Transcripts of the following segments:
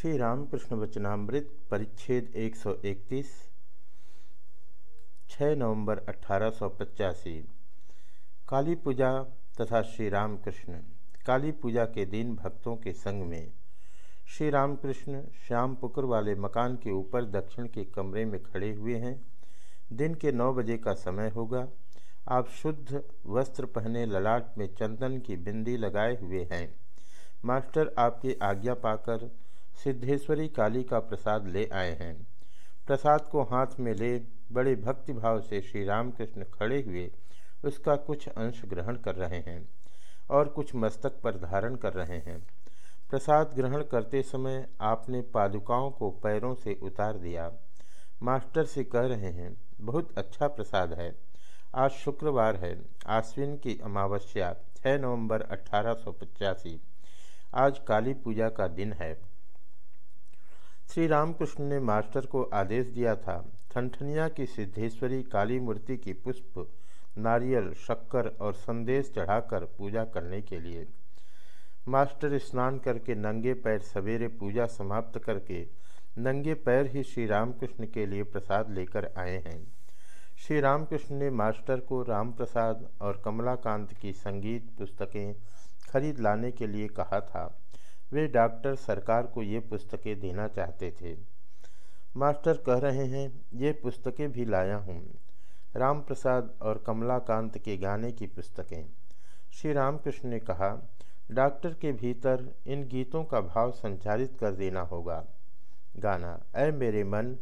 श्री रामकृष्ण वचनामृत परिच्छेद 131 6 नवंबर अठारह सौ पचासी। काली पूजा तथा श्री रामकृष्ण काली पूजा के दिन भक्तों के संग में श्री रामकृष्ण श्याम पुकुर वाले मकान के ऊपर दक्षिण के कमरे में खड़े हुए हैं। दिन के नौ बजे का समय होगा। आप शुद्ध वस्त्र पहने ललाट में चंदन की बिंदी लगाए हुए हैं। मास्टर आपकी आज्ञा पाकर सिद्धेश्वरी काली का प्रसाद ले आए हैं। प्रसाद को हाथ में ले बड़े भक्तिभाव से श्री रामकृष्ण खड़े हुए उसका कुछ अंश ग्रहण कर रहे हैं और कुछ मस्तक पर धारण कर रहे हैं। प्रसाद ग्रहण करते समय आपने पादुकाओं को पैरों से उतार दिया। मास्टर से कह रहे हैं, बहुत अच्छा प्रसाद है। आज शुक्रवार है। आश्विन की अमावस्या 6 नवंबर अठारह आज काली पूजा का दिन है। श्री रामकृष्ण ने मास्टर को आदेश दिया था ठनठनिया की सिद्धेश्वरी काली मूर्ति की पुष्प, नारियल, शक्कर और संदेश चढ़ाकर पूजा करने के लिए। मास्टर स्नान करके नंगे पैर सवेरे पूजा समाप्त करके नंगे पैर ही श्री रामकृष्ण के लिए प्रसाद लेकर आए हैं। श्री रामकृष्ण ने मास्टर को राम प्रसाद और कमलाकांत की संगीत पुस्तकें खरीद लाने के लिए कहा था। वे डॉक्टर सरकार को ये पुस्तकें देना चाहते थे। मास्टर कह रहे हैं, ये पुस्तकें भी लाया हूँ। राम प्रसाद और कमलाकांत के गाने की पुस्तकें। श्री रामकृष्ण ने कहा, डॉक्टर के भीतर इन गीतों का भाव संचारित कर देना होगा। गाना, ऐ मेरे मन,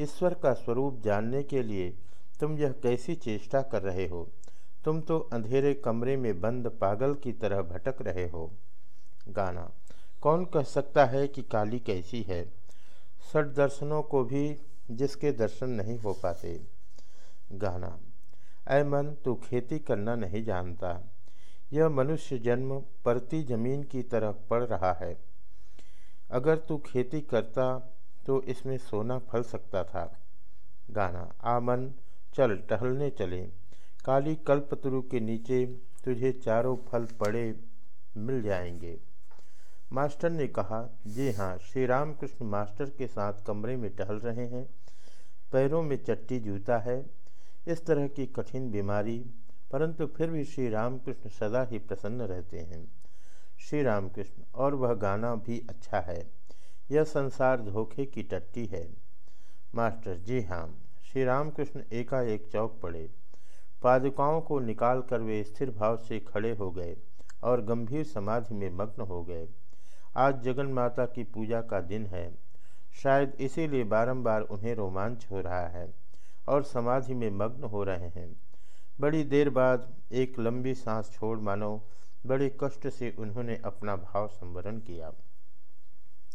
ईश्वर का स्वरूप जानने के लिए तुम यह कैसी चेष्टा कर रहे हो? तुम तो अंधेरे कमरे में बंद पागल की तरह भटक रहे हो। गाना कौन कह सकता है कि काली कैसी है? सठ दर्शनों को भी जिसके दर्शन नहीं हो पाते। गाना। ऐ मन, तू खेती करना नहीं जानता। यह मनुष्य जन्म परती ज़मीन की तरह पड़ रहा है। अगर तू खेती करता तो इसमें सोना फल सकता था। गाना। आ मन, चल, टहलने चले। काली कल्पतरु के नीचे तुझे चारों फल पड़े मिल जाएँगे। मास्टर ने कहा, जी हाँ श्री रामकृष्ण मास्टर के साथ कमरे में टहल रहे हैं, पैरों में चट्टी जूता है, इस तरह की कठिन बीमारी, परंतु फिर भी श्री रामकृष्ण सदा ही प्रसन्न रहते हैं। श्री रामकृष्ण और वह गाना भी अच्छा है, यह संसार धोखे की टट्टी है। मास्टर, जी हाँ श्री रामकृष्ण एकाएक चौक पड़े। पादुकाओं को निकाल कर वे स्थिर भाव से खड़े हो गए और गंभीर समाधि में मग्न हो गए। आज जगन माता की पूजा का दिन है। शायद इसीलिए बारंबार उन्हें रोमांच हो रहा है और समाधि में मग्न हो रहे हैं। बड़ी देर बाद एक लंबी सांस छोड़ मानो, बड़े कष्ट से उन्होंने अपना भाव संवरण किया।